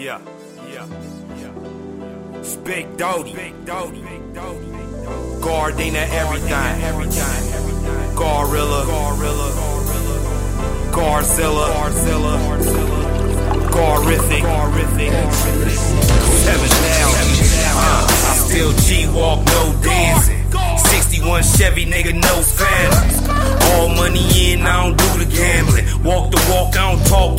Yeah, yeah, yeah. It's Big Doty. Big Doty. Gardena, everything. Everything. Gorilla. Gorilla. Garzilla. Garzilla. Garific. Garific. Seven down. Uh, I still G-walk, no dancing. 61 Chevy, nigga, no fan. All money in, I don't do the gambling. Walk the walk, I don't talk,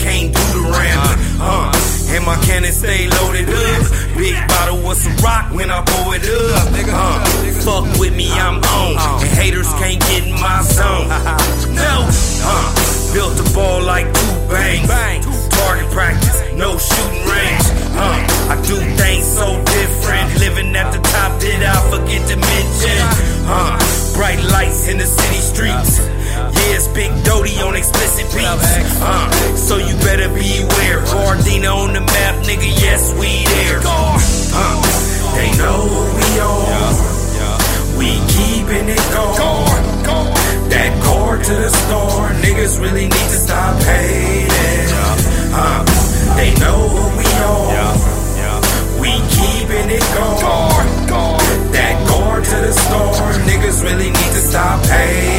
my cannon stay loaded up. Big bottle with some rock when I pour it up. Uh, fuck with me, I'm on. And haters can't get in my zone. Explicit beats. Uh, so you better beware. Gardena on the map, nigga, yes, we there. Uh, they know what we on. We keeping it going. That car to the store, niggas really need to stop hating. Uh, they know what we on. We keeping it going. That car to the store, niggas really need to stop hating.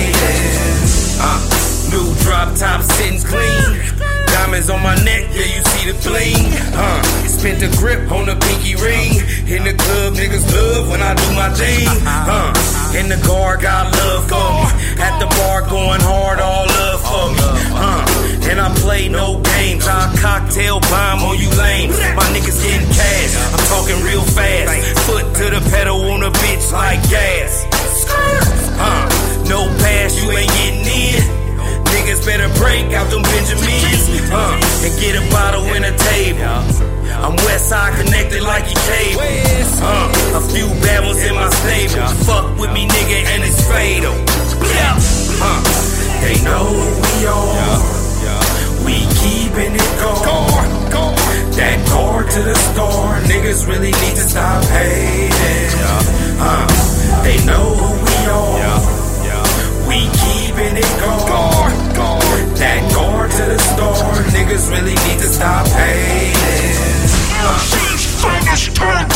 Top sitting clean. Diamonds on my neck, yeah, you see the bling. Uh, spent the grip on the pinky ring. In the club, niggas love when I do my thing. Uh, in the guard, got love for me. At the bar, going hard, all love for me. Uh, and I play no games. I cocktail bomb on you lame. My niggas getting cash. I'm talking real fast. Break out them Benjamins uh, and get a bottle and a table. I'm west side connected like you cable. Uh, a few bad ones in my stable. Fuck with me, nigga, and it's fatal. Yeah. Uh, they know what we on. We keeping it going. That car to the store. Niggas really need to stop hating. Uh, they know Turn